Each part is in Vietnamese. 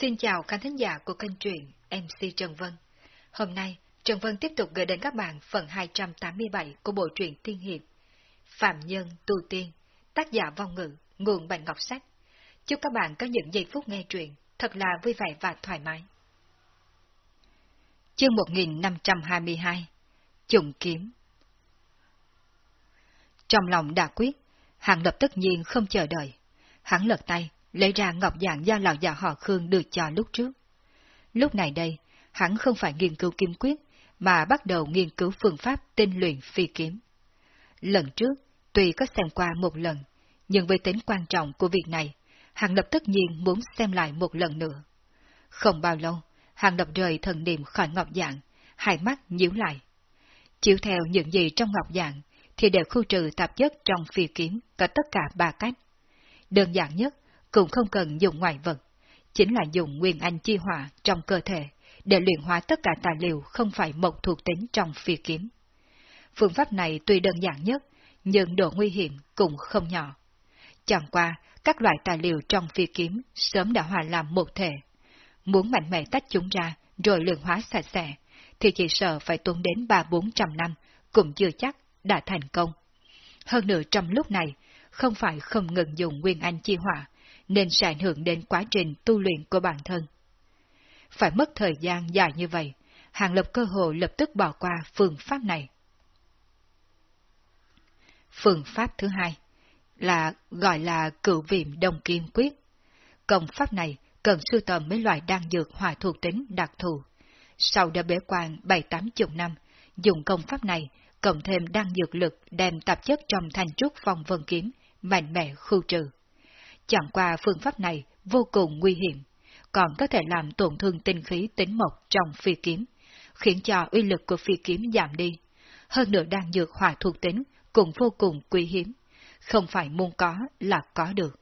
Xin chào khán thính giả của kênh truyện MC Trần Vân. Hôm nay, Trần Vân tiếp tục gửi đến các bạn phần 287 của bộ truyện Tiên Hiệp Phạm Nhân Tu Tiên, tác giả vong ngữ, nguồn Bạch Ngọc Sách. Chúc các bạn có những giây phút nghe truyện thật là vui vẻ và thoải mái. Chương 1522 Trùng Kiếm Trong lòng đã quyết, Hàng Lập tất nhiên không chờ đợi. Hắn lật tay, lấy ra ngọc dạng do lão già họ Khương được cho lúc trước. Lúc này đây, hắn không phải nghiên cứu kiếm quyết, mà bắt đầu nghiên cứu phương pháp tinh luyện phi kiếm. Lần trước, tuy có xem qua một lần, nhưng với tính quan trọng của việc này, hắn lập tất nhiên muốn xem lại một lần nữa. Không bao lâu, hàng lập rời thần niệm khỏi ngọc dạng, hai mắt nhíu lại. Chiếu theo những gì trong ngọc dạng, thì đều khu trừ tạp chất trong phi kiếm có tất cả ba cách. Đơn giản nhất, cũng không cần dùng ngoại vật, chính là dùng nguyên anh chi hỏa trong cơ thể để luyện hóa tất cả tài liệu không phải mộc thuộc tính trong phi kiếm. Phương pháp này tuy đơn giản nhất, nhưng độ nguy hiểm cũng không nhỏ. Chẳng qua, các loại tài liệu trong phi kiếm sớm đã hòa làm một thể. Muốn mạnh mẽ tách chúng ra rồi luyện hóa sạch sẽ, thì chỉ sợ phải tốn đến ba bốn trăm năm, cũng chưa chắc đã thành công. Hơn nữa trong lúc này, không phải không ngừng dùng nguyên anh chi hỏa, nên sẽ ảnh hưởng đến quá trình tu luyện của bản thân. Phải mất thời gian dài như vậy, Hàng Lập cơ hội lập tức bỏ qua phương pháp này. Phương pháp thứ hai là gọi là cựu viêm đồng kim quyết. Công pháp này cần sưu tầm mấy loại đan dược hòa thuộc tính đặc thù. Sau đã bế quan bảy tám chục năm, dùng công pháp này cộng thêm đan dược lực đem tạp chất trong thanh trúc phong vân kiếm, mạnh mẽ khu trừ. Chẳng qua phương pháp này vô cùng nguy hiểm, còn có thể làm tổn thương tinh khí tính mộc trong phi kiếm, khiến cho uy lực của phi kiếm giảm đi. Hơn nữa đang dược hỏa thuộc tính cũng vô cùng quý hiếm, không phải muốn có là có được.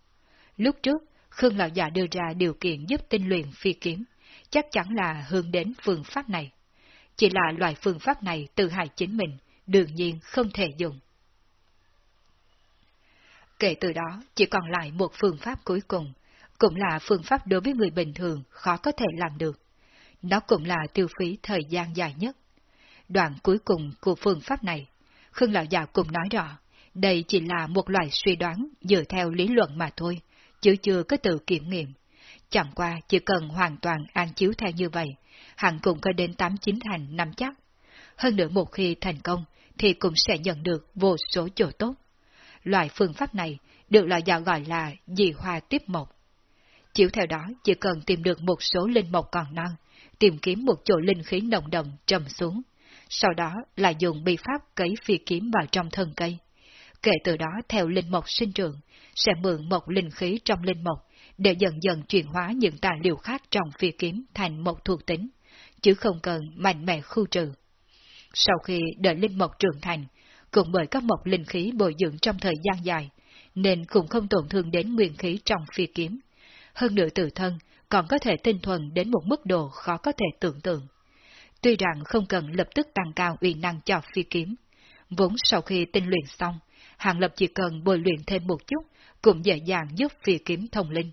Lúc trước, Khương Lão Già đưa ra điều kiện giúp tinh luyện phi kiếm, chắc chắn là hướng đến phương pháp này. Chỉ là loại phương pháp này tự hại chính mình, đương nhiên không thể dùng. Kể từ đó, chỉ còn lại một phương pháp cuối cùng, cũng là phương pháp đối với người bình thường khó có thể làm được. Nó cũng là tiêu phí thời gian dài nhất. Đoạn cuối cùng của phương pháp này, Khương Lão Già cũng nói rõ, đây chỉ là một loại suy đoán dựa theo lý luận mà thôi, chứ chưa có tự kiểm nghiệm. Chẳng qua chỉ cần hoàn toàn an chiếu theo như vậy, hẳn cũng có đến 8-9 thành năm chắc. Hơn nữa một khi thành công, thì cũng sẽ nhận được vô số chỗ tốt. Loại phương pháp này được loại dạo gọi là dị hoa tiếp mộc. Chịu theo đó chỉ cần tìm được một số linh mộc còn non, tìm kiếm một chỗ linh khí nồng đậm trầm xuống, sau đó là dùng bi pháp cấy phi kiếm vào trong thân cây. Kể từ đó theo linh mộc sinh trưởng, sẽ mượn một linh khí trong linh mộc để dần dần chuyển hóa những tài liệu khác trong phi kiếm thành một thuộc tính, chứ không cần mạnh mẽ khu trừ. Sau khi đợi linh mộc trưởng thành, cũng bởi các mộc linh khí bồi dưỡng trong thời gian dài, nên cũng không tổn thương đến nguyên khí trong phi kiếm. Hơn nữa tự thân còn có thể tinh thuần đến một mức độ khó có thể tưởng tượng. Tuy rằng không cần lập tức tăng cao uy năng cho phi kiếm, vốn sau khi tinh luyện xong, Hàng Lập chỉ cần bồi luyện thêm một chút, cũng dễ dàng giúp phi kiếm thông linh.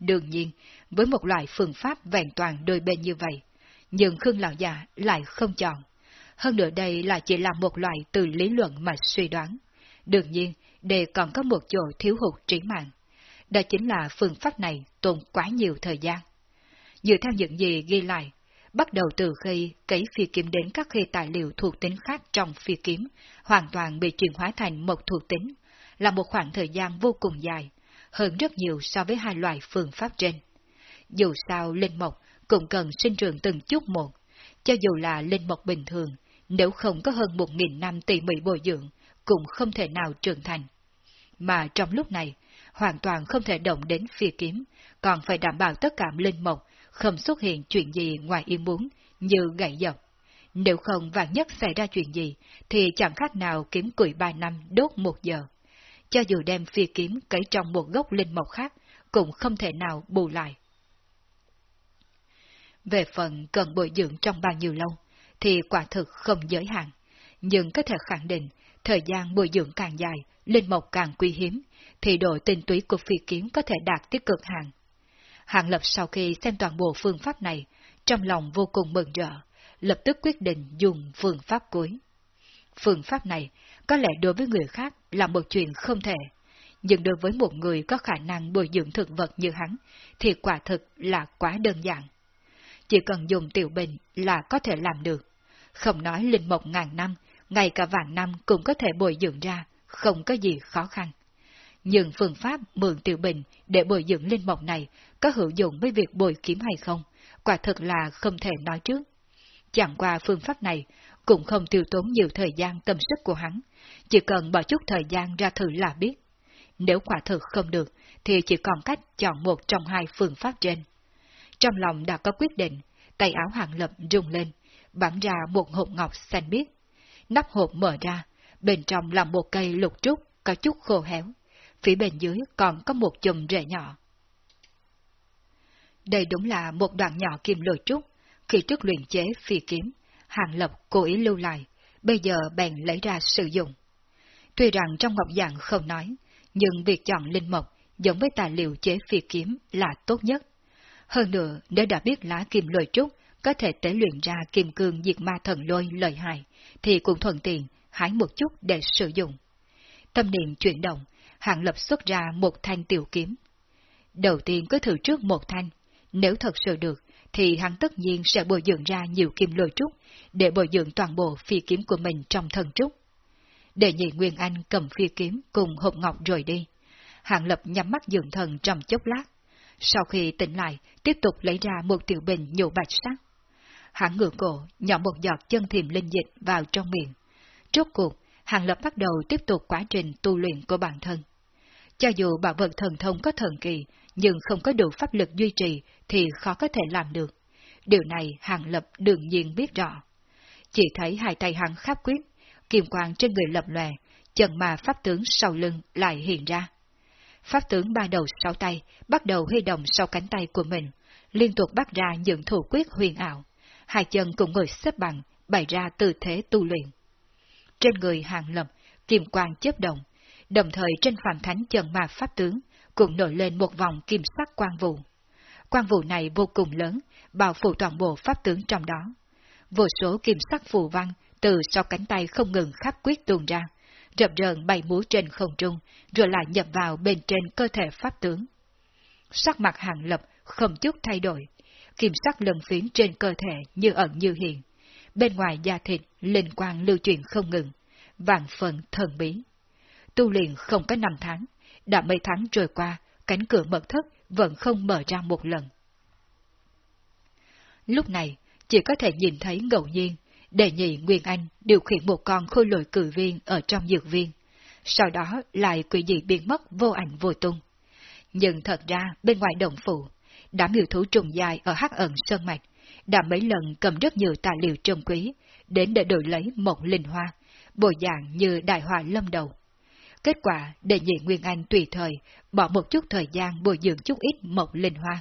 Đương nhiên, với một loại phương pháp vẹn toàn đôi bên như vậy, nhưng Khương Lão Già lại không chọn. Hơn nữa đây là chỉ là một loại từ lý luận mà suy đoán. Đương nhiên, đề còn có một chỗ thiếu hụt trí mạng. Đó chính là phương pháp này tốn quá nhiều thời gian. Dựa theo những gì ghi lại, bắt đầu từ khi cấy phi kiếm đến các khi tài liệu thuộc tính khác trong phi kiếm, hoàn toàn bị chuyển hóa thành một thuộc tính, là một khoảng thời gian vô cùng dài, hơn rất nhiều so với hai loại phương pháp trên. Dù sao linh mộc cũng cần sinh trưởng từng chút một, cho dù là linh mộc bình thường, nếu không có hơn một nghìn năm tỉ mỉ bồi dưỡng, cũng không thể nào trưởng thành. Mà trong lúc này, hoàn toàn không thể động đến phi kiếm, còn phải đảm bảo tất cả linh mộc không xuất hiện chuyện gì ngoài ý muốn, như gãy dọc. Nếu không vạn nhất xảy ra chuyện gì, thì chẳng khác nào kiếm củi ba năm đốt một giờ. Cho dù đem phi kiếm cấy trong một gốc linh mộc khác, cũng không thể nào bù lại. Về phần cần bồi dưỡng trong bao nhiêu lâu, thì quả thực không giới hạn. Nhưng có thể khẳng định, thời gian bồi dưỡng càng dài, linh mộc càng quý hiếm, thì độ tinh túy của phi kiếm có thể đạt tới cực hạn. Hàng Lập sau khi xem toàn bộ phương pháp này, trong lòng vô cùng mừng rỡ, lập tức quyết định dùng phương pháp cuối. Phương pháp này có lẽ đối với người khác là một chuyện không thể, nhưng đối với một người có khả năng bồi dưỡng thực vật như hắn, thì quả thực là quá đơn giản. Chỉ cần dùng tiểu bình là có thể làm được. Không nói linh mộc ngàn năm, ngay cả vạn năm cũng có thể bồi dưỡng ra, không có gì khó khăn. Nhưng phương pháp mượn tiểu bình để bồi dưỡng linh mộc này có hữu dụng với việc bồi kiếm hay không, quả thực là không thể nói trước. Chẳng qua phương pháp này cũng không tiêu tốn nhiều thời gian tâm sức của hắn, chỉ cần bỏ chút thời gian ra thử là biết. Nếu quả thực không được, thì chỉ còn cách chọn một trong hai phương pháp trên. Trong lòng đã có quyết định, tay áo hạng lập rung lên, bắn ra một hộp ngọc xanh biếc. Nắp hộp mở ra, bên trong là một cây lục trúc có chút khô héo, phía bên dưới còn có một chùm rễ nhỏ. Đây đúng là một đoạn nhỏ kim lôi trúc, khi trước luyện chế phi kiếm, hàng lập cố ý lưu lại, bây giờ bèn lấy ra sử dụng. Tuy rằng trong ngọc dạng không nói, nhưng việc chọn linh mộc giống với tài liệu chế phi kiếm là tốt nhất. Hơn nữa, nếu đã biết lá kim lôi trúc có thể tế luyện ra kim cương diệt ma thần lôi lợi hại, thì cũng thuận tiện hái một chút để sử dụng. Tâm niệm chuyển động, hạng lập xuất ra một thanh tiểu kiếm. Đầu tiên cứ thử trước một thanh, nếu thật sự được, thì hắn tất nhiên sẽ bồi dưỡng ra nhiều kim lôi trúc, để bồi dưỡng toàn bộ phi kiếm của mình trong thần trúc. Để nhị Nguyên Anh cầm phi kiếm cùng hộp ngọc rồi đi. Hạng lập nhắm mắt dưỡng thần trong chốc lát. Sau khi tỉnh lại, tiếp tục lấy ra một tiểu bình nhổ bạch sắc. Hắn ngửa cổ, nhỏ một giọt chân thiềm linh dịch vào trong miệng. Rốt cuộc, Hàng Lập bắt đầu tiếp tục quá trình tu luyện của bản thân. Cho dù bảo vật thần thông có thần kỳ, nhưng không có đủ pháp lực duy trì thì khó có thể làm được. Điều này Hàng Lập đương nhiên biết rõ. Chỉ thấy hai tay hắn khắp quyết, kim quang trên người lập lòe, chân mà pháp tướng sau lưng lại hiện ra. Pháp tướng ba đầu sáu tay bắt đầu huy động sau cánh tay của mình, liên tục bắt ra những thủ quyết huyền ảo. Hai chân cũng ngồi xếp bằng, bày ra tư thế tu luyện. Trên người hàng lập, kim quang chớp động, đồng thời trên phàm thánh chân ma pháp tướng cũng nổi lên một vòng kim sắc quang vụ. Quang vụ này vô cùng lớn, bao phủ toàn bộ pháp tướng trong đó. Vô số kim sắc phù văn từ sau cánh tay không ngừng khắp quyết tuôn ra, rập rờn bay múa trên không trung, rồi lại nhập vào bên trên cơ thể pháp tướng. Sắc mặt hàng lập không chút thay đổi, kim sắc lân phiến trên cơ thể như ẩn như hiện. Bên ngoài da thịt, linh quang lưu truyền không ngừng, vạn phần thần bí. Tu luyện không có năm tháng, đã mấy tháng trôi qua, cánh cửa mật thất vẫn không mở ra một lần. Lúc này, chỉ có thể nhìn thấy ngẫu nhiên, đề nhị Nguyên Anh điều khiển một con khôi lội cử viên ở trong dược viên, sau đó lại quỷ dị biến mất vô ảnh vô tung. Nhưng thật ra bên ngoài đồng phủ, đám yêu thú trùng dài ở hắc ẩn sơn mạch, đã mấy lần cầm rất nhiều tài liệu trân quý, đến để đổi lấy một linh hoa, bộ dạng như đại hòa lâm đầu. Kết quả, đề nhị Nguyên Anh tùy thời, bỏ một chút thời gian bồi dưỡng chút ít một linh hoa,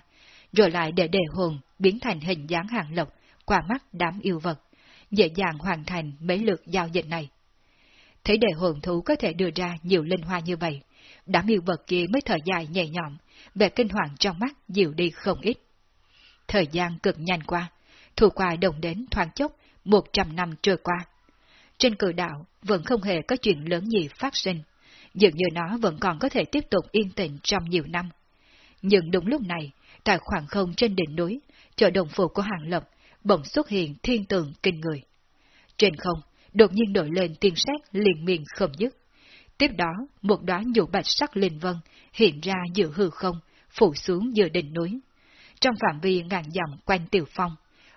rồi lại để đề hồn biến thành hình dáng hàng lộc qua mắt đám yêu vật, dễ dàng hoàn thành mấy lượt giao dịch này. Thấy đề hồn thú có thể đưa ra nhiều linh hoa như vậy, đám yêu vật kia mới thở dài nhẹ nhõm, vẻ kinh hoàng trong mắt dịu đi không ít. Thời gian cực nhanh qua, thủ qua đồng đến thoáng chốc, một trăm năm trôi qua. Trên cử đạo vẫn không hề có chuyện lớn gì phát sinh, dường như nó vẫn còn có thể tiếp tục yên tĩnh trong nhiều năm. Nhưng đúng lúc này, tại khoảng không trên đỉnh núi, chợ đồng phủ của Hàng Lập, bỗng xuất hiện thiên tượng kinh người. Trên không, đột nhiên nổi lên tiên sét liền miền không dứt. Tiếp đó, một đóa nhũ bạch sắc linh vân hiện ra giữa hư không, phủ xuống giữa đỉnh núi. Trong phạm vi ngàn dặm quanh tiểu phong,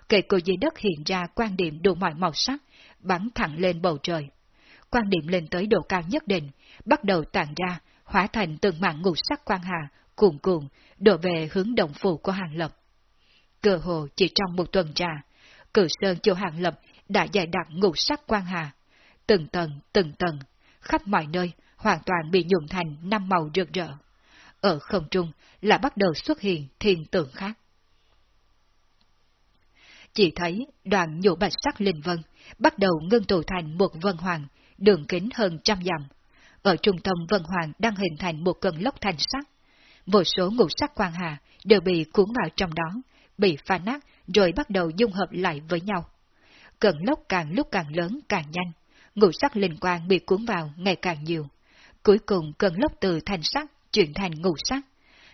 kệ cô dưới đất hiện ra quan điểm đủ mọi màu sắc, bắn thẳng lên bầu trời. Quan điểm lên tới độ cao nhất định, bắt đầu tàn ra, hóa thành từng mạng ngũ sắc quan hà, cuồn cuộn, đổ về hướng động phủ của Hàng Lập. Cơ hồ chỉ trong một tuần trà, cử sơn chỗ Hàng Lập đã dày đặt ngũ sắc quan hà. Từng tầng, từng tầng, khắp mọi nơi, hoàn toàn bị nhuộm thành năm màu rực rỡ. Ở không trung là bắt đầu xuất hiện thiên tượng khác. Chỉ thấy đoàn nhũ bạch sắc linh vân bắt đầu ngưng tụ thành một vân hoàng, đường kính hơn trăm dặm. Ở trung tâm vân hoàng đang hình thành một cơn lốc thanh sắc. một số ngũ sắc quang hà đều bị cuốn vào trong đó, bị pha nát rồi bắt đầu dung hợp lại với nhau. cơn lốc càng lúc càng lớn càng nhanh, ngũ sắc linh quang bị cuốn vào ngày càng nhiều. Cuối cùng cơn lốc từ thành sắc chuyển thành ngũ sắc.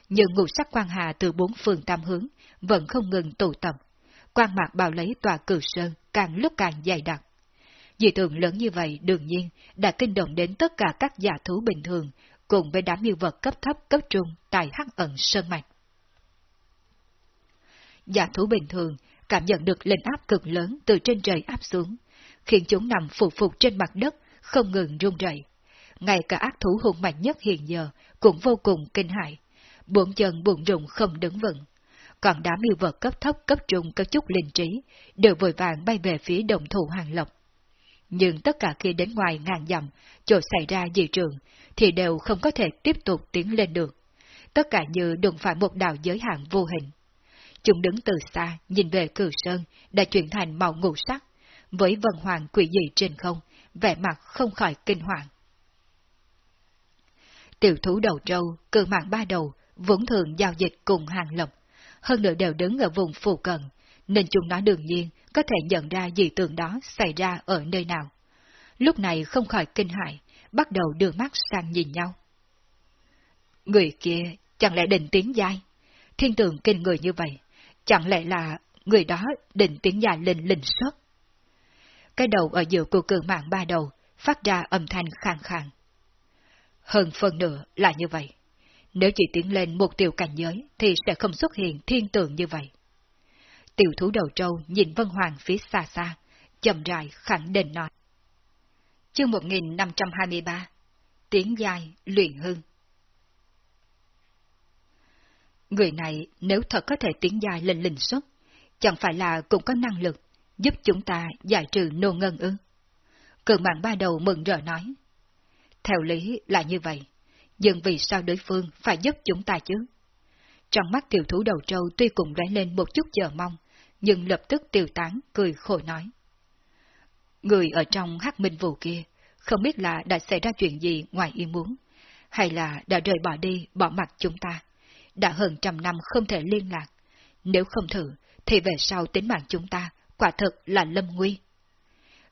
Nhưng ngũ sắc quang hà từ bốn phương tam hướng vẫn không ngừng tụ tập. quang mạc bao lấy tòa cử sơn càng lúc càng dày đặc. Dị tượng lớn như vậy đương nhiên đã kinh động đến tất cả các giả thú bình thường cùng với đám yêu vật cấp thấp cấp trung tại hắc ẩn sơn mạch. Giả thú bình thường cảm nhận được linh áp cực lớn từ trên trời áp xuống, khiến chúng nằm phục phục trên mặt đất, không ngừng run rẩy. Ngay cả ác thú hung mạnh nhất hiện giờ cũng vô cùng kinh hại, bốn chân buồn rụng không đứng vững. Còn đám yêu vật cấp thấp cấp trung có chút linh trí, đều vội vàng bay về phía đồng thủ hàng lộc. Nhưng tất cả khi đến ngoài ngàn dặm, chỗ xảy ra dị trường, thì đều không có thể tiếp tục tiến lên được. Tất cả như đụng phải một đạo giới hạn vô hình. Chúng đứng từ xa, nhìn về cử sơn, đã chuyển thành màu ngũ sắc, với vần hoàng quỷ dị trên không, vẻ mặt không khỏi kinh hoàng. Tiểu thú đầu trâu, cử mạng ba đầu, vốn thường giao dịch cùng hàng lộc, hơn nữa đều đứng ở vùng phù cận, nên chúng nó đương nhiên có thể nhận ra dị tượng đó xảy ra ở nơi nào. Lúc này không khỏi kinh hại, bắt đầu đưa mắt sang nhìn nhau. Người kia chẳng lẽ định tiến giai? Thiên tượng kinh người như vậy, chẳng lẽ là người đó định tiến giai linh linh xuất? Cái đầu ở giữa của cường mạng ba đầu phát ra âm thanh khang khang. Hơn phần nửa là như vậy. Nếu chỉ tiến lên một tiểu cảnh giới thì sẽ không xuất hiện thiên tượng như vậy. Tiểu thú đầu trâu nhìn Vân Hoàng phía xa xa, chậm rãi khẳng định nói. Chương 1523 Tiếng dài luyện hương Người này nếu thật có thể tiến dài lên linh xuất, chẳng phải là cũng có năng lực giúp chúng ta giải trừ nô ngân ư. Cường mạng ba đầu mừng rỡ nói. Theo lý là như vậy, nhưng vì sao đối phương phải giúp chúng ta chứ? Trong mắt tiểu thú đầu trâu tuy cùng lóe lên một chút chờ mong, nhưng lập tức tiêu tán, cười khổ nói. Người ở trong hắc minh vụ kia, không biết là đã xảy ra chuyện gì ngoài ý muốn, hay là đã rời bỏ đi, bỏ mặt chúng ta. Đã hơn trăm năm không thể liên lạc. Nếu không thử, thì về sau tính mạng chúng ta, quả thực là lâm nguy.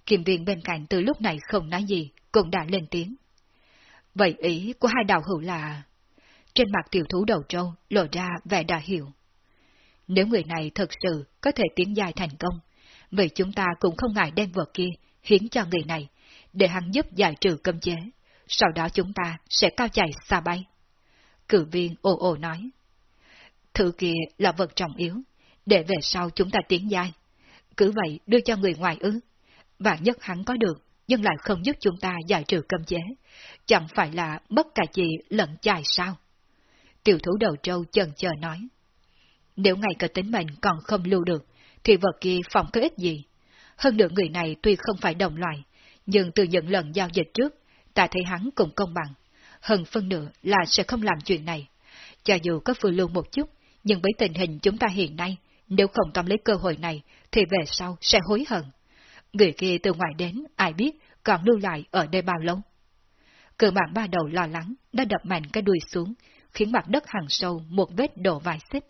Kiểm viên bên cạnh từ lúc này không nói gì, cũng đã lên tiếng. Vậy ý của hai đạo hữu là... Trên mặt tiểu thú đầu trâu lộ ra vẻ đã hiểu. Nếu người này thật sự có thể tiến dài thành công, vậy chúng ta cũng không ngại đem vật kia hiến cho người này, để hắn giúp giải trừ cấm chế. Sau đó chúng ta sẽ cao chạy xa bay. Cử viên ồ ồ nói. Thứ kia là vật trọng yếu, để về sau chúng ta tiến dài. Cứ vậy đưa cho người ngoài ư. Vạn nhất hắn có được, nhưng lại không giúp chúng ta giải trừ cấm chế. Chẳng phải là mất cả chị lẫn chài sao? Tiểu thủ đầu trâu chần chờ nói. Nếu ngày cả tính mệnh còn không lưu được, thì vật kia phòng có ích gì? Hơn nữa người này tuy không phải đồng loại, nhưng từ những lần giao dịch trước, ta thấy hắn cũng công bằng. Hơn phân nửa là sẽ không làm chuyện này. Cho dù có phương lưu một chút, nhưng với tình hình chúng ta hiện nay, nếu không tóm lấy cơ hội này, thì về sau sẽ hối hận. Người kia từ ngoài đến, ai biết, còn lưu lại ở đây bao lâu? Cự mạng ba đầu lo lắng, đã đập mạnh cái đuôi xuống, khiến mặt đất hàng sâu một vết đổ vài xích.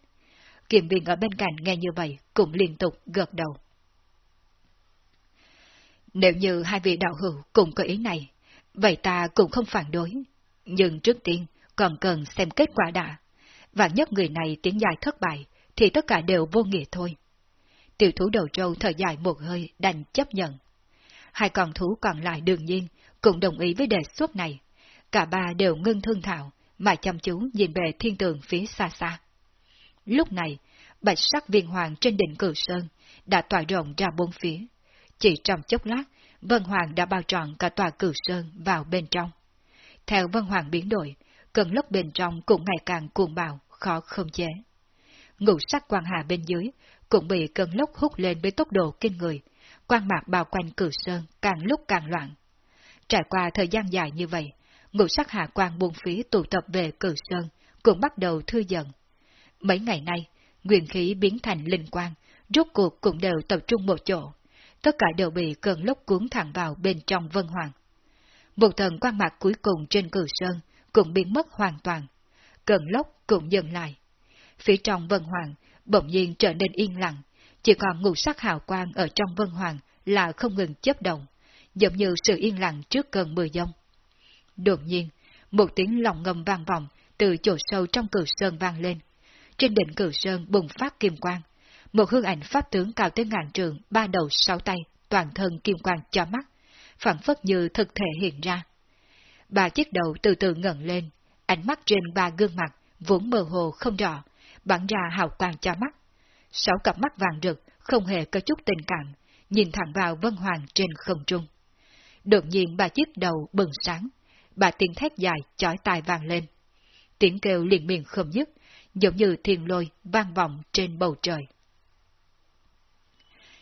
Kiểm viên ở bên cạnh nghe như vậy, cũng liên tục gật đầu. Nếu như hai vị đạo hữu cùng có ý này, vậy ta cũng không phản đối. Nhưng trước tiên, còn cần xem kết quả đã. Và nhất người này tiếng dài thất bại, thì tất cả đều vô nghĩa thôi. Tiểu thú đầu trâu thở dài một hơi đành chấp nhận. Hai con thú còn lại đương nhiên cũng đồng ý với đề xuất này. Cả ba đều ngưng thương thảo, mà chăm chú nhìn về thiên tường phía xa xa. Lúc này, bạch sắc viên hoàng trên đỉnh cử sơn đã tỏa rộng ra bốn phía. Chỉ trong chốc lát, Vân Hoàng đã bao trọn cả tòa cử sơn vào bên trong. Theo Vân Hoàng biến đổi, cơn lốc bên trong cũng ngày càng cuồng bạo, khó không chế. Ngũ sắc quang hà bên dưới cũng bị cơn lốc hút lên với tốc độ kinh người, quang mạc bao quanh cử sơn càng lúc càng loạn. Trải qua thời gian dài như vậy, ngũ sắc hạ quang buông phía tụ tập về cử sơn cũng bắt đầu thư dần. Mấy ngày nay, nguyên khí biến thành linh quang, rốt cuộc cũng đều tập trung một chỗ. Tất cả đều bị cơn lốc cuốn thẳng vào bên trong vân hoàng. Một thần quang mạc cuối cùng trên cử sơn cũng biến mất hoàn toàn. cơn lốc cũng dừng lại. Phía trong vân hoàng, bỗng nhiên trở nên yên lặng, chỉ còn ngũ sắc hào quang ở trong vân hoàng là không ngừng chấp động, giống như sự yên lặng trước cơn mưa giông. Đột nhiên, một tiếng lòng ngầm vang vọng từ chỗ sâu trong cửu sơn vang lên. Trên đỉnh cửu sơn bùng phát kim quang. Một hương ảnh pháp tướng cao tới ngàn trường, ba đầu sáu tay, toàn thân kim quang cho mắt, phản phất như thực thể hiện ra. Ba chiếc đầu từ từ ngẩng lên, ánh mắt trên ba gương mặt vốn mơ hồ không rõ, bắn ra hào quang cho mắt. Sáu cặp mắt vàng rực, không hề có chút tình cảm, nhìn thẳng vào vân hoàng trên không trung. Đột nhiên ba chiếc đầu bừng sáng, bà tiếng thét dài chói tai vang lên. Tiếng kêu liền miệng không dứt, giống như thiên lôi vang vọng trên bầu trời.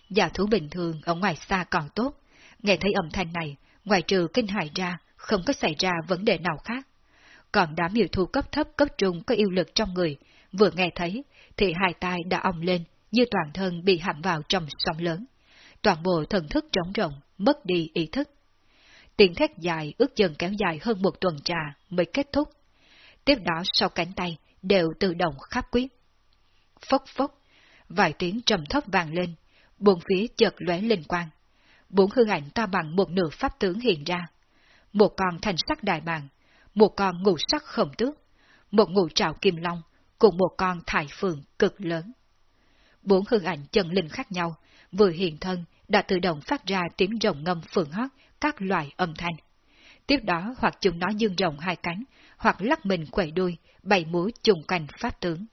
Giả thú bình thường ở ngoài xa còn tốt, nghe thấy âm thanh này, ngoài trừ kinh hại ra, không có xảy ra vấn đề nào khác. Còn đám yêu thú cấp thấp cấp trung có yêu lực trong người, vừa nghe thấy, thì hai tay đã ong lên, như toàn thân bị hãm vào trong sóng lớn. Toàn bộ thần thức trống rộng, mất đi ý thức. Tiếng thét dài ước chừng kéo dài hơn một tuần trà mới kết thúc. Tiếp đó sau cánh tay đều tự động khắp quyết. Phốc phốc, vài tiếng trầm thấp vàng lên, bốn phía chợt lóe linh quang. Bốn hư ảnh to bằng một nửa pháp tướng hiện ra. Một con thành sắc đại bàng, một con ngũ sắc khổng tước, một ngũ trào kim long, cùng một con thải phượng cực lớn. Bốn hương ảnh chân linh khác nhau, vừa hiện thân đã tự động phát ra tiếng rồng ngâm phượng hót các loại âm thanh. Tiếp đó hoặc chúng nó dương rồng hai cánh, hoặc lắc mình quẩy đuôi, bày múa trùng cành pháp tướng.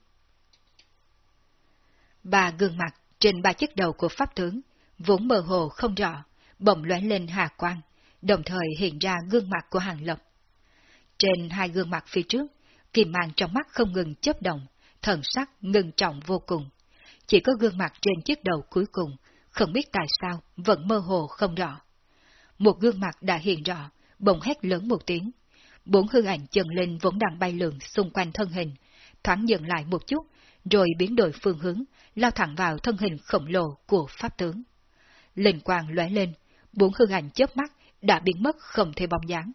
Ba gương mặt trên ba chiếc đầu của pháp tướng, vốn mơ hồ không rõ, bỗng lóe lên hà quang, đồng thời hiện ra gương mặt của hàng lập. Trên hai gương mặt phía trước, kim mang trong mắt không ngừng chấp động, thần sắc ngưng trọng vô cùng. Chỉ có gương mặt trên chiếc đầu cuối cùng, không biết tại sao vẫn mơ hồ không rõ. Một gương mặt đã hiện rõ, bỗng hét lớn một tiếng. Bốn hư ảnh chân lên vốn đang bay lượn xung quanh thân hình, thoáng dừng lại một chút, rồi biến đổi phương hướng, lao thẳng vào thân hình khổng lồ của pháp tướng. Linh quang lóe lên, bốn hư ảnh chớp mắt đã biến mất không thể bóng dáng.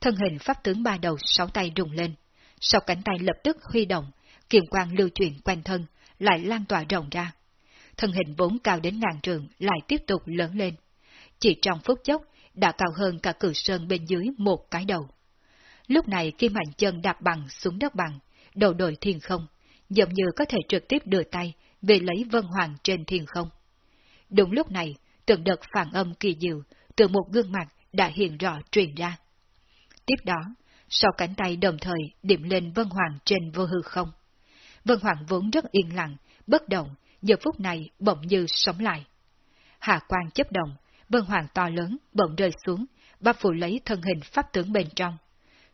Thân hình pháp tướng ba đầu sáu tay rùng lên, sau cánh tay lập tức huy động, kiềm quang lưu chuyển quanh thân, lại lan tỏa rộng ra. Thân hình vốn cao đến ngàn trường lại tiếp tục lớn lên. Chỉ trong phút chốc, đã cao hơn cả cử sơn bên dưới một cái đầu. Lúc này kim mạnh chân đạp bằng xuống đất bằng, đầu đội thiên không, giống như có thể trực tiếp đưa tay về lấy vân hoàng trên thiên không. Đúng lúc này, từng đợt phản âm kỳ diệu từ một gương mặt đã hiện rõ truyền ra. Tiếp đó, sau cánh tay đồng thời điểm lên vân hoàng trên vô hư không. Vân hoàng vốn rất yên lặng, bất động, giờ phút này bỗng như sống lại. Hạ quan chấp động, vân hoàng to lớn bỗng rơi xuống, bao phủ lấy thân hình pháp tướng bên trong.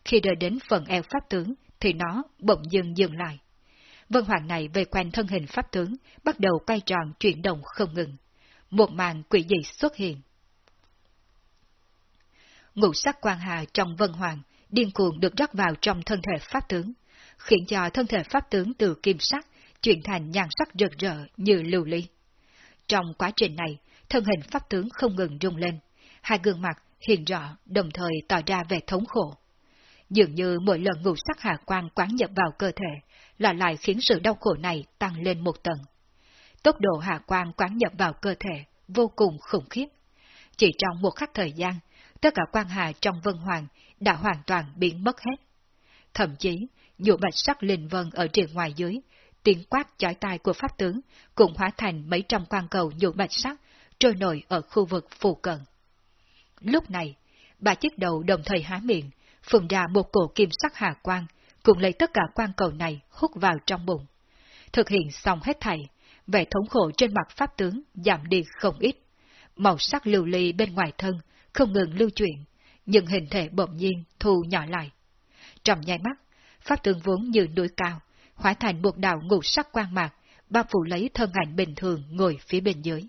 Khi rơi đến phần eo pháp tướng, thì nó bỗng dừng dừng lại. Vân hoàng này về quanh thân hình pháp tướng, bắt đầu quay tròn chuyển động không ngừng. Một màn quỷ dị xuất hiện. Ngũ sắc quang hà trong vân hoàng, điên cuồng được rót vào trong thân thể pháp tướng, khiến cho thân thể pháp tướng từ kim sắc chuyển thành nhan sắc rực rỡ như lưu ly. Trong quá trình này, thân hình pháp tướng không ngừng rung lên, hai gương mặt hiện rõ đồng thời tỏ ra vẻ thống khổ. Dường như mỗi lần ngũ sắc hạ quan quán nhập vào cơ thể là lại khiến sự đau khổ này tăng lên một tầng. Tốc độ hạ quan quán nhập vào cơ thể vô cùng khủng khiếp. Chỉ trong một khắc thời gian, tất cả quan hà trong vân hoàng đã hoàn toàn biến mất hết. Thậm chí, dù bạch sắc linh vân ở triền ngoài dưới, tiếng quát chói tai của pháp tướng cũng hóa thành mấy trăm quan cầu nhuộm bạch sắc trôi nổi ở khu vực phù cận. Lúc này, ba chiếc đầu đồng thời há miệng, phùng ra một cổ kim sắc hà quang, cùng lấy tất cả quan cầu này hút vào trong bụng. Thực hiện xong hết thảy, vẻ thống khổ trên mặt pháp tướng giảm đi không ít. Màu sắc lưu ly bên ngoài thân không ngừng lưu chuyển, nhưng hình thể bỗng nhiên thu nhỏ lại. Trong nhai mắt, pháp tướng vốn như núi cao, hóa thành một đạo ngũ sắc quang mạc, bao phủ lấy thân ảnh bình thường ngồi phía bên dưới.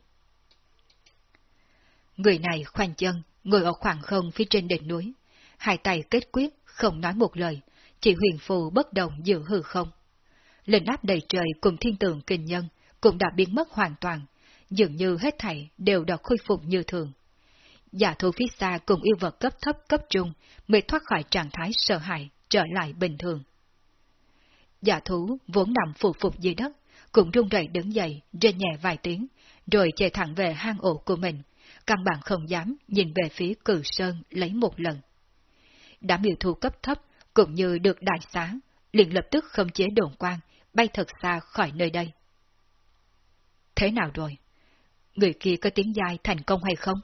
Người này khoanh chân, ngồi ở khoảng không phía trên đỉnh núi, hai tay kết quyết, không nói một lời, chỉ huyền phù bất động giữa hư không. lên áp đầy trời cùng thiên tượng kinh nhân cũng đã biến mất hoàn toàn, dường như hết thảy đều đã khôi phục như thường. Giả thú phía xa cùng yêu vật cấp thấp cấp trung mới thoát khỏi trạng thái sợ hãi, trở lại bình thường. giả thú vốn nằm phục phục dưới đất, cũng run rẩy đứng dậy, rên nhẹ vài tiếng, rồi chạy thẳng về hang ổ của mình, căn bản không dám nhìn về phía cử sơn lấy một lần. Đã yêu thu cấp thấp, cũng như được đại xá, liền lập tức không chế đồn quang, bay thật xa khỏi nơi đây. Thế nào rồi? Người kia có tiếng dài thành công hay không?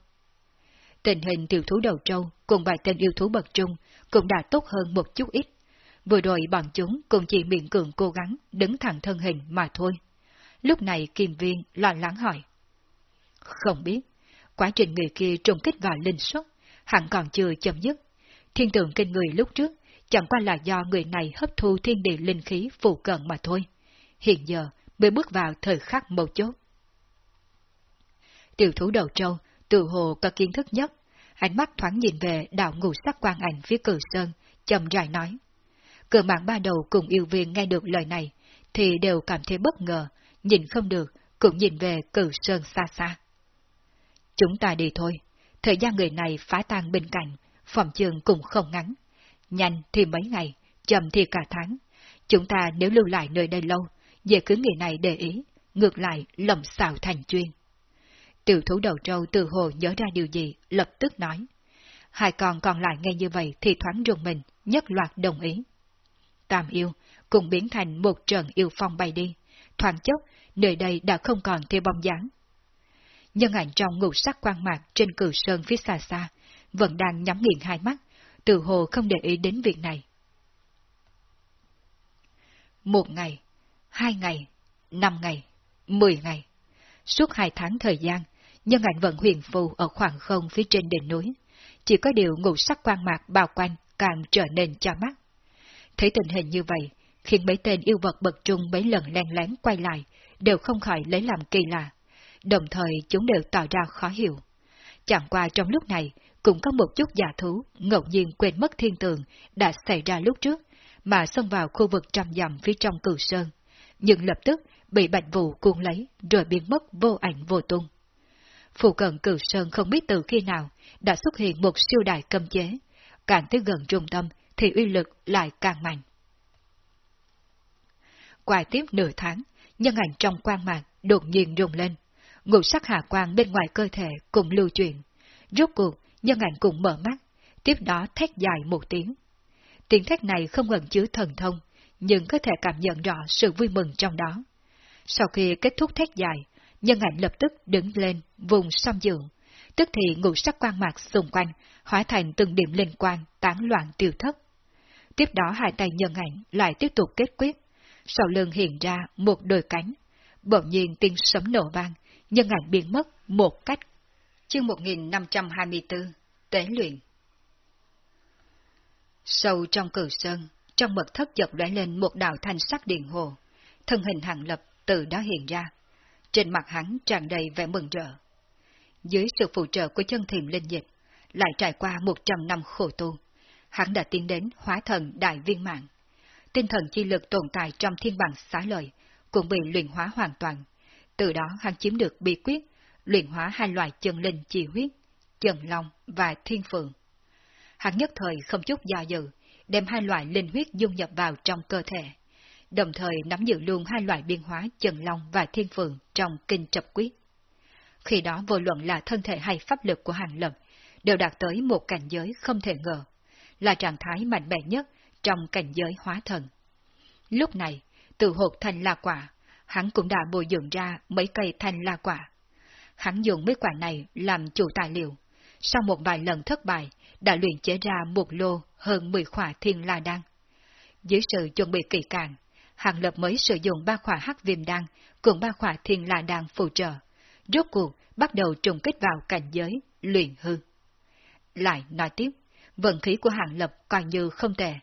Tình hình tiểu thú đầu trâu cùng vài tên yêu thú bậc trung cũng đã tốt hơn một chút ít. Vừa rồi bọn chúng cũng chỉ miệng cường cố gắng đứng thẳng thân hình mà thôi. Lúc này Kim Viên lo lắng hỏi. Không biết, quá trình người kia trùng kích vào linh xuất, hẳn còn chưa chấm dứt. Thiên tượng kinh người lúc trước, chẳng qua là do người này hấp thu thiên địa linh khí phụ cận mà thôi. Hiện giờ mới bước vào thời khắc mấu chốt. Tiểu thú đầu trâu, tự hồ có kiến thức nhất, ánh mắt thoáng nhìn về đạo ngũ sắc quang ảnh phía cử sơn, chậm rãi nói. Cửa mạng ba đầu cùng yêu viên nghe được lời này, thì đều cảm thấy bất ngờ, nhìn không được, cũng nhìn về cử sơn xa xa. Chúng ta đi thôi, thời gian người này phá tan bên cạnh, phòng trường cũng không ngắn. Nhanh thì mấy ngày, chậm thì cả tháng. Chúng ta nếu lưu lại nơi đây lâu, về cứ người này để ý, ngược lại lầm xào thành chuyên. Tiểu thủ đầu trâu từ hồ nhớ ra điều gì, lập tức nói. Hai con còn lại nghe như vậy thì thoáng rùng mình, nhất loạt đồng ý. Tam yêu, cùng biến thành một trận yêu phong bay đi. Thoáng chốc, nơi đây đã không còn theo bóng dáng. Nhân ảnh trong ngũ sắc quang mạc trên cử sơn phía xa xa, vẫn đang nhắm nghiền hai mắt, từ hồ không để ý đến việc này. Một ngày, hai ngày, năm ngày, mười ngày. Suốt hai tháng thời gian, nhân ảnh vẫn huyền phù ở khoảng không phía trên đỉnh núi. Chỉ có điều ngũ sắc quang mạc bao quanh càng trở nên cho mắt. Thấy tình hình như vậy, khiến mấy tên yêu vật bậc trung mấy lần len lén quay lại, đều không khỏi lấy làm kỳ lạ. Đồng thời chúng đều tỏ ra khó hiểu. Chẳng qua trong lúc này, cũng có một chút giả thú, ngẫu nhiên quên mất thiên tường đã xảy ra lúc trước, mà xông vào khu vực trăm dặm phía trong cửu sơn. Nhưng lập tức bị bạch vụ cuốn lấy, rồi biến mất vô ảnh vô tung. Phụ cận cửu sơn không biết từ khi nào đã xuất hiện một siêu đại cầm chế, càng tới gần trung tâm thì uy lực lại càng mạnh. Qua tiếp nửa tháng, nhân ảnh trong quang mạng đột nhiên rung lên, ngũ sắc hạ quang bên ngoài cơ thể cũng lưu chuyển. Rốt cuộc, nhân ảnh cũng mở mắt, tiếp đó thét dài một tiếng. Tiếng thét này không gần chứa thần thông, nhưng có thể cảm nhận rõ sự vui mừng trong đó. Sau khi kết thúc thét dài, nhân ảnh lập tức đứng lên, vùng xăm dưỡng. Tức thì ngũ sắc quang mạc xung quanh, hóa thành từng điểm linh quang, tán loạn tiêu thất. Tiếp đó hai tay nhân ảnh lại tiếp tục kết quyết. Sau lưng hiện ra một đôi cánh. Bỗng nhiên tiếng sấm nổ vang, nhân ảnh biến mất một cách. Chương 1524 Tế luyện Sâu trong cử sơn, trong mật thất dọc lóe lên một đạo thanh sắc điện hồ, thân hình hàng lập từ đó hiện ra. Trên mặt hắn tràn đầy vẻ mừng rỡ. Dưới sự phụ trợ của chân thiềm linh dịch, lại trải qua một trăm năm khổ tu, hắn đã tiến đến hóa thần đại viên mạng. Tinh thần chi lực tồn tại trong thiên bằng xá lợi, cũng bị luyện hóa hoàn toàn. Từ đó hắn chiếm được bí quyết, luyện hóa hai loại chân linh chi huyết, chân long và thiên phượng. Hắn nhất thời không chút do dự, đem hai loại linh huyết dung nhập vào trong cơ thể, đồng thời nắm giữ luôn hai loại biên hóa chân long và thiên phượng trong kinh trập quyết. Khi đó vô luận là thân thể hay pháp lực của hàng lập, đều đạt tới một cảnh giới không thể ngờ, là trạng thái mạnh mẽ nhất trong cảnh giới hóa thần. Lúc này, từ hột thành la quả, hắn cũng đã bồi dưỡng ra mấy cây thành la quả. Hắn dùng mấy quả này làm chủ tài liệu. Sau một vài lần thất bại, đã luyện chế ra một lô hơn 10 khỏa thiên la đan. Dưới sự chuẩn bị kỳ càng, Hàng Lập mới sử dụng ba khỏa hắc viêm đan cùng ba khỏa thiên la đan phụ trợ, rốt cuộc bắt đầu trùng kích vào cảnh giới luyện hư. Lại nói tiếp, vận khí của Hàng Lập coi như không tệ.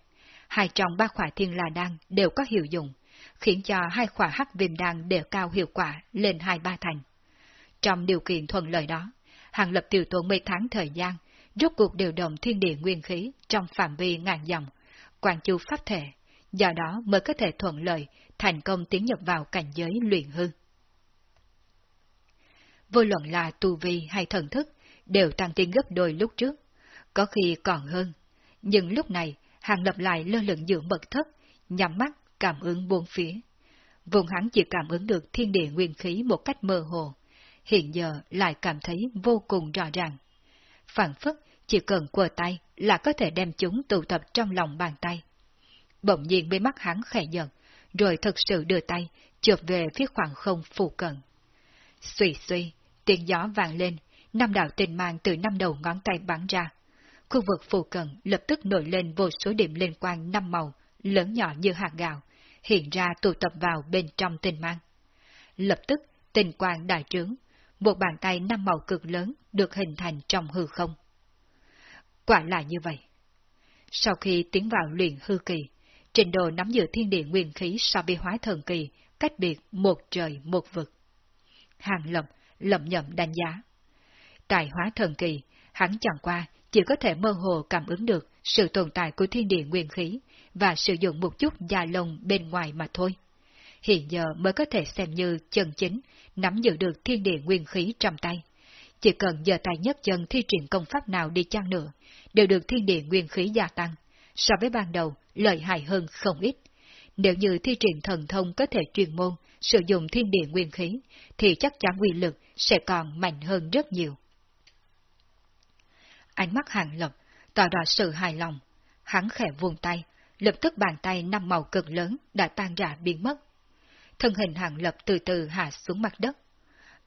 Hai trong ba khỏa thiên la đan đều có hiệu dụng, khiến cho hai khỏa hắc viêm đan đều cao hiệu quả lên hai ba thành. Trong điều kiện thuận lợi đó, Hàng Lập tiêu tốn mấy tháng thời gian, rốt cuộc điều động thiên địa nguyên khí trong phạm vi ngàn dòng, quan chu pháp thể, do đó mới có thể thuận lợi thành công tiến nhập vào cảnh giới luyện hư. Vô luận là tu vi hay thần thức đều tăng tiến gấp đôi lúc trước, có khi còn hơn. Nhưng lúc này, Hàng Lập lại lơ lửng giữa mật thất, nhắm mắt cảm ứng buôn phía. Vùng hắn chỉ cảm ứng được thiên địa nguyên khí một cách mơ hồ, hiện giờ lại cảm thấy vô cùng rõ ràng. Phản phất chỉ cần quờ tay là có thể đem chúng tụ tập trong lòng bàn tay. Bỗng nhiên bên mắt hắn khẽ giật, rồi thực sự đưa tay, chụp về phía khoảng không phù cận. Xùy xùy, tiếng gió vang lên, năm đạo tình mang từ năm đầu ngón tay bắn ra. Khu vực phù cận lập tức nổi lên vô số điểm liên quan năm màu, lớn nhỏ như hạt gạo, hiện ra tụ tập vào bên trong tình mang. Lập tức, tình quang đại trướng, một bàn tay năm màu cực lớn được hình thành trong hư không. Quả là như vậy. Sau khi tiến vào luyện hư kỳ, trình độ nắm giữ thiên địa nguyên khí so với hóa thần kỳ, cách biệt một trời một vực. Hàng lập, lầm nhậm đánh giá. Tại hóa thần kỳ, hắn chẳng qua chỉ có thể mơ hồ cảm ứng được sự tồn tại của thiên địa nguyên khí và sử dụng một chút da lông bên ngoài mà thôi. Hiện giờ mới có thể xem như chân chính, nắm giữ được thiên địa nguyên khí trong tay. Chỉ cần giờ tay nhất chân thi triển công pháp nào đi chăng nữa, đều được thiên địa nguyên khí gia tăng. So với ban đầu, lợi hại hơn không ít. Nếu như thi triển thần thông có thể chuyên môn, sử dụng thiên địa nguyên khí, thì chắc chắn quy lực sẽ còn mạnh hơn rất nhiều. Ánh mắt hàng lập, tỏ rõ sự hài lòng. Hắn khẽ vuông tay, lập tức bàn tay năm màu cực lớn đã tan ra biến mất. Thân hình hàng lập từ từ hạ xuống mặt đất.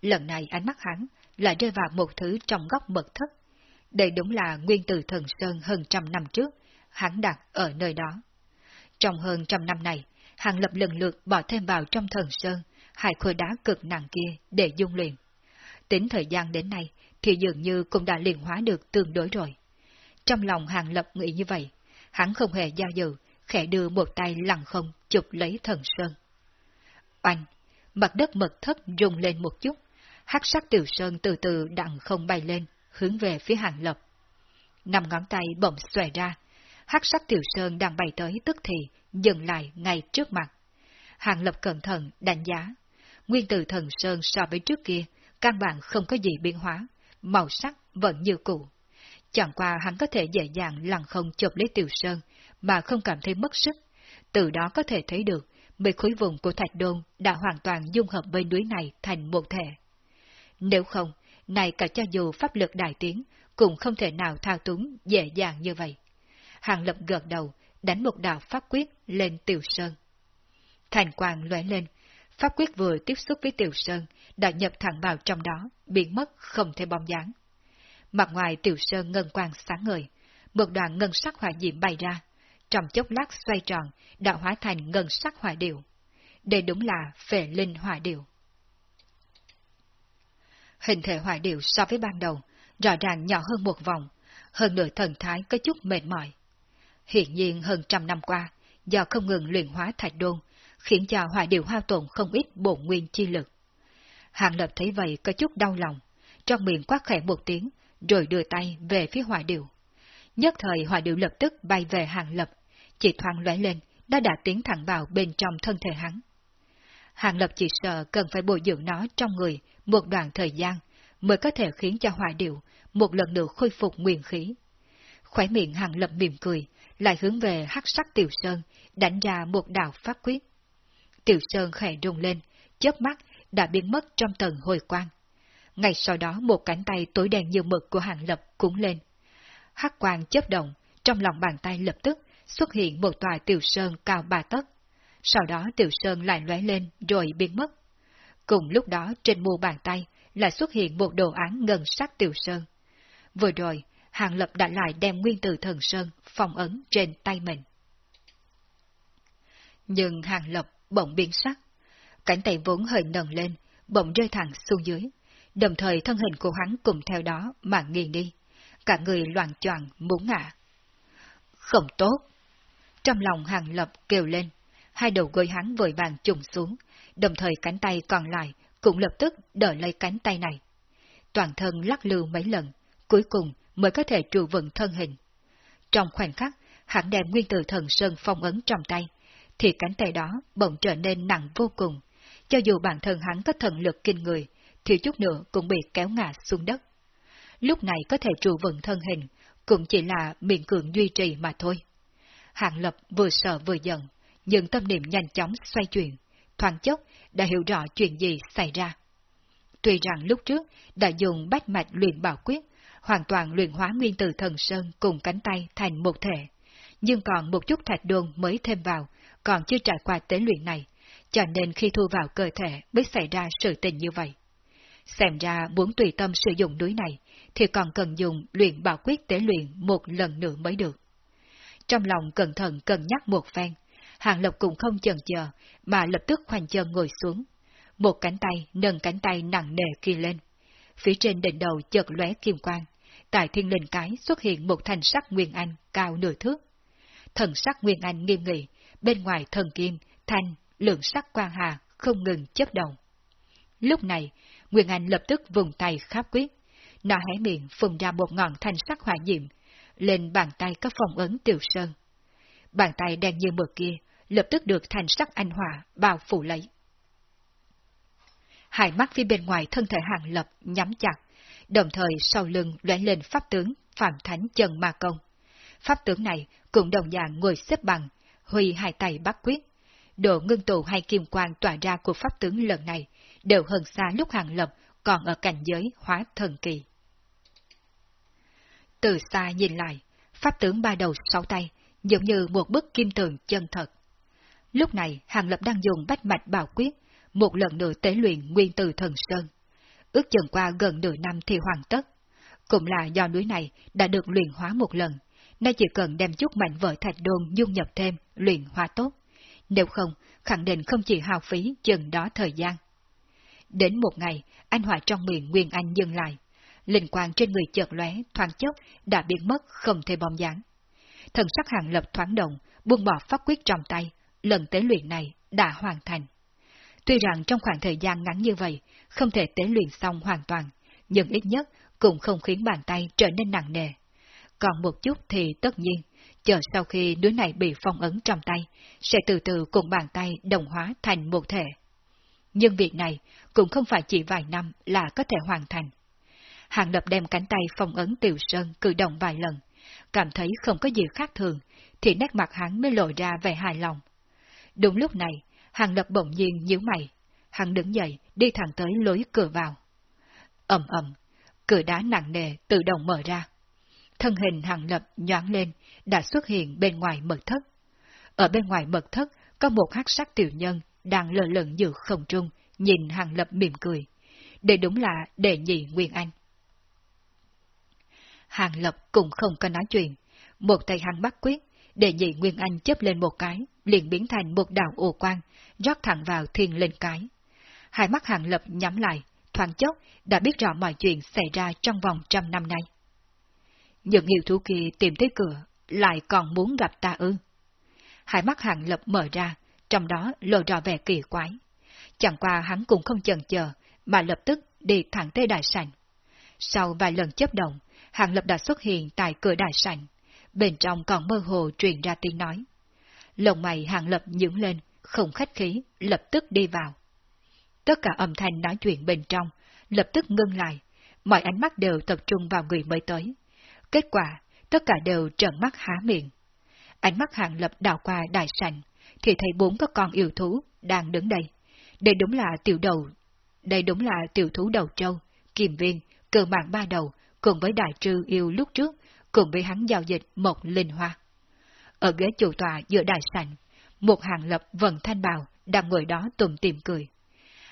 Lần này ánh mắt hắn lại rơi vào một thứ trong góc mật thất. Đây đúng là nguyên tử thần Sơn hơn trăm năm trước, hắn đặt ở nơi đó. Trong hơn trăm năm này, hàng lập lần lượt bỏ thêm vào trong thần Sơn, hai khối đá cực nặng kia để dung luyện. Tính thời gian đến nay, thì dường như cũng đã luyện hóa được tương đối rồi. Trong lòng hàng lập nghĩ như vậy, hắn không hề do dự, khẽ đưa một tay lặng không chụp lấy thần Sơn. Oanh! Mặt đất mật thất rung lên một chút, hắc sắc tiểu sơn từ từ đặng không bay lên, hướng về phía hàng lập. Năm ngón tay bỗng xòe ra, hắc sắc tiểu sơn đang bay tới tức thì, dừng lại ngay trước mặt. Hàng lập cẩn thận đánh giá, nguyên tử thần sơn so với trước kia, căn bản không có gì biến hóa, màu sắc vẫn như cũ. Chẳng qua hắn có thể dễ dàng lặng không chụp lấy tiểu sơn, mà không cảm thấy mất sức. Từ đó có thể thấy được, mấy khối vùng của thạch đôn đã hoàn toàn dung hợp với núi này thành một thể. Nếu không, này cả cho dù pháp lực đại tiến, cũng không thể nào thao túng dễ dàng như vậy. Hàng lập gật đầu, đánh một đạo pháp quyết lên tiểu sơn. Thành quang lóe lên, pháp quyết vừa tiếp xúc với tiểu sơn, đã nhập thẳng vào trong đó, biến mất không thể bóng dáng. Mặt ngoài tiểu sơn ngân quang sáng ngời, một đoạn ngân sắc hỏa diễm bay ra, trong chốc lát xoay tròn, đã hóa thành ngân sắc hỏa điệu. Đây đúng là phệ linh hỏa điệu. Hình thể hỏa điệu so với ban đầu, rõ ràng nhỏ hơn một vòng, hơn nửa thần thái có chút mệt mỏi. Hiện nhiên hơn trăm năm qua, do không ngừng luyện hóa thạch đôn, khiến cho hỏa điều hao tổn không ít bổn nguyên chi lực. Hàng lập thấy vậy có chút đau lòng, trong miệng quát khẽ một tiếng, rồi đưa tay về phía hỏa điều. Nhất thời hỏa điều lập tức bay về hàng lập, chỉ thoáng lóe lên, đã đã tiến thẳng vào bên trong thân thể hắn. Hàng lập chỉ sợ cần phải bồi dưỡng nó trong người một đoạn thời gian, mới có thể khiến cho hỏa điệu một lần nữa khôi phục nguyên khí. Khóe miệng hàng lập mỉm cười, lại hướng về hắc sắc tiểu sơn, đánh ra một đạo pháp quyết. Tiểu sơn khẽ rung lên, chớp mắt đã biến mất trong tầng hồi quang. Ngay sau đó một cánh tay tối đen như mực của hàng lập cúng lên. Hắc quang chớp động, trong lòng bàn tay lập tức xuất hiện một tòa tiểu sơn cao ba tấc. Sau đó tiểu sơn lại lóe lên rồi biến mất. Cùng lúc đó trên mu bàn tay lại xuất hiện một đồ án ngân sắc tiểu sơn. Vừa rồi, Hàng Lập đã lại đem nguyên tử thần sơn phong ấn trên tay mình. Nhưng Hàng Lập bỗng biến sắc. Cánh tay vốn hơi nâng lên, bỗng rơi thẳng xuống dưới, đồng thời thân hình của hắn cùng theo đó mà nghiêng đi. Cả người loạn choạng muốn ngã. Không tốt. Trong lòng Hàng Lập kêu lên, hai đầu gối hắn vội vàng trùng xuống, đồng thời cánh tay còn lại cũng lập tức đỡ lấy cánh tay này. Toàn thân lắc lư mấy lần, cuối cùng mới có thể trụ vững thân hình. Trong khoảnh khắc, hắn đem nguyên tử thần sơn phong ấn trong tay, thì cánh tay đó bỗng trở nên nặng vô cùng. Cho dù bản thân hắn có thần lực kinh người, thì chút nữa cũng bị kéo ngã xuống đất. Lúc này có thể trụ vững thân hình, cũng chỉ là miệng cường duy trì mà thôi. Hạng lập vừa sợ vừa giận, nhưng tâm niệm nhanh chóng xoay chuyển, thoáng chốc đã hiểu rõ chuyện gì xảy ra. Tuy rằng lúc trước đã dùng bách mạch luyện bảo quyết, hoàn toàn luyện hóa nguyên tử thần sơn cùng cánh tay thành một thể, nhưng còn một chút thạch đồn mới thêm vào, còn chưa trải qua tế luyện này, cho nên khi thu vào cơ thể mới xảy ra sự tình như vậy. Xem ra muốn tùy tâm sử dụng núi này, thì còn cần dùng luyện bảo quyết tế luyện một lần nữa mới được. Trong lòng cẩn thận cân nhắc một phen, Hàng Lập cũng không chần chờ, mà lập tức khoanh chân ngồi xuống. Một cánh tay nâng cánh tay nặng nề kia lên. Phía trên đỉnh đầu chợt lóe kim quang, tại thiên linh cái xuất hiện một thành sắc nguyên anh cao nửa thước. Thần sắc nguyên anh nghiêm nghị, bên ngoài thần kim, thanh, lượng sắc quang hà không ngừng chấp động. Lúc này, Nguyên Anh lập tức vùng tay khắp quyết, nó hé miệng phùng ra một ngọn thanh sắc hỏa diệm, lên bàn tay có phong ấn tiểu sơn. Bàn tay đen như mực kia lập tức được thanh sắc anh hỏa bao phủ lấy. Hai mắt phía bên ngoài thân thể hàng lập nhắm chặt, đồng thời sau lưng lóe lên pháp tướng Phạm Thánh trần Ma Công. Pháp tướng này cũng đồng dạng ngồi xếp bằng, huy hai tay bắt quyết. Độ ngưng tụ hai kim quang tỏa ra của pháp tướng lần này đều hơn xa lúc hàng lập còn ở cảnh giới hóa thần kỳ. Từ xa nhìn lại, pháp tướng ba đầu sáu tay, giống như một bức kim tường chân thật. Lúc này, Hàng Lập đang dùng bách mạch bảo quyết, một lần nữa tế luyện nguyên từ thần sơn. Ước chừng qua gần nửa năm thì hoàn tất. Cũng là do núi này đã được luyện hóa một lần, nay chỉ cần đem chút mạnh vỡ thạch đôn dung nhập thêm, luyện hóa tốt. Nếu không, khẳng định không chỉ hao phí chừng đó thời gian. Đến một ngày, anh hỏa trong miệng Nguyên Anh dừng lại. Linh quang trên người chợt lóe, thoáng chốc, đã biến mất không thể bom dáng. Thần sắc hàng lập thoáng động, buông bỏ phát quyết trong tay, lần tế luyện này đã hoàn thành. Tuy rằng trong khoảng thời gian ngắn như vậy, không thể tế luyện xong hoàn toàn, nhưng ít nhất cũng không khiến bàn tay trở nên nặng nề. Còn một chút thì tất nhiên, chờ sau khi đứa này bị phong ấn trong tay, sẽ từ từ cùng bàn tay đồng hóa thành một thể. Nhưng việc này cũng không phải chỉ vài năm là có thể hoàn thành. Hàng lập đem cánh tay phong ấn tiểu sơn cử động vài lần, cảm thấy không có gì khác thường, thì nét mặt hắn mới lộ ra vẻ hài lòng. Đúng lúc này, hàng lập bỗng nhiên nhíu mày, hắn đứng dậy đi thẳng tới lối cửa vào. ầm ầm, cửa đá nặng nề tự động mở ra. Thân hình hàng lập nhoáng lên, đã xuất hiện bên ngoài mật thất. Ở bên ngoài mật thất có một hắc sắc tiểu nhân đang lờ lửng giữa không trung, nhìn hàng lập mỉm cười. Đây đúng là đệ nhị Nguyên Anh. Hàng lập cũng không có nói chuyện. Một tay hắn bắt quyết, đệ nhị Nguyên Anh chấp lên một cái, liền biến thành một đạo ồ quang, rót thẳng vào thiên lên cái. Hai mắt hàng lập nhắm lại, thoáng chốc đã biết rõ mọi chuyện xảy ra trong vòng trăm năm nay. Những hiệu thú kia tìm tới cửa, lại còn muốn gặp ta ư. Hai mắt hàng lập mở ra, trong đó lộ rõ vẻ kỳ quái. Chẳng qua hắn cũng không chần chờ, mà lập tức đi thẳng tới đại sảnh. Sau vài lần chấp động, hàng lập đã xuất hiện tại cửa đại sảnh, bên trong còn mơ hồ truyền ra tiếng nói. Lồng mày hàng lập nhướng lên, không khách khí, lập tức đi vào. Tất cả âm thanh nói chuyện bên trong, lập tức ngưng lại, mọi ánh mắt đều tập trung vào người mới tới. Kết quả, tất cả đều trợn mắt há miệng. Ánh mắt hàng lập đào qua đại sảnh, thì thấy bốn các con yêu thú đang đứng đây. Đây đúng là tiểu đầu, đây đúng là tiểu thú đầu trâu, kiềm viên, cờ mạng ba đầu, cùng với đại trư yêu lúc trước, cùng với hắn giao dịch một linh hoa. Ở ghế chủ tòa giữa đại sảnh, một hàng lập vần thanh bào đang ngồi đó tùm tìm cười.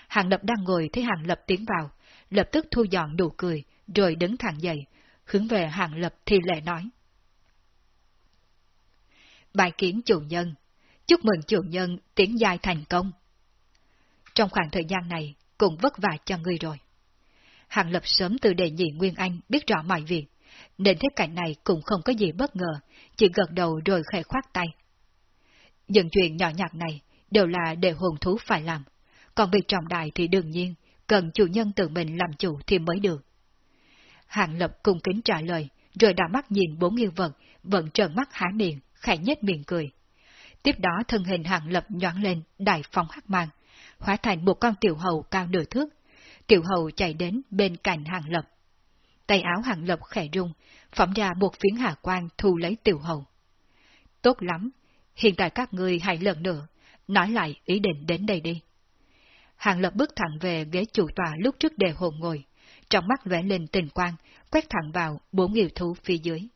Hàng lập đang ngồi thấy hàng lập tiến vào, lập tức thu dọn nụ cười, rồi đứng thẳng dậy, hướng về hàng lập thì lệ nói. Bài kiến chủ nhân, chúc mừng chủ nhân tiến dài thành công. Trong khoảng thời gian này, cũng vất vả cho ngươi rồi. Hàng Lập sớm từ đề nhị Nguyên Anh biết rõ mọi việc, nên thế cảnh này cũng không có gì bất ngờ, chỉ gật đầu rồi khẽ khoát tay. Những chuyện nhỏ nhặt này đều là để hồn thú phải làm, còn việc trọng đại thì đương nhiên, cần chủ nhân tự mình làm chủ thì mới được. hạng Lập cung kính trả lời, rồi đã mắt nhìn bốn yêu vật, vẫn trợn mắt há miệng, khẽ nhếch miệng cười. Tiếp đó thân hình hạng Lập nhoáng lên, đại phóng hắc mang, hóa thành một con tiểu hầu cao nửa thước. Tiểu hầu chạy đến bên cạnh hạng Lập. Tay áo Hàng Lập khẽ rung, phóng ra một phiến hà quan thu lấy tiểu hầu. Tốt lắm, hiện tại các ngươi hãy lần nữa, nói lại ý định đến đây đi. Hàng lập bước thẳng về ghế chủ tòa lúc trước đề hồn ngồi, trong mắt vẽ lên tình quang, quét thẳng vào bốn yêu thú phía dưới.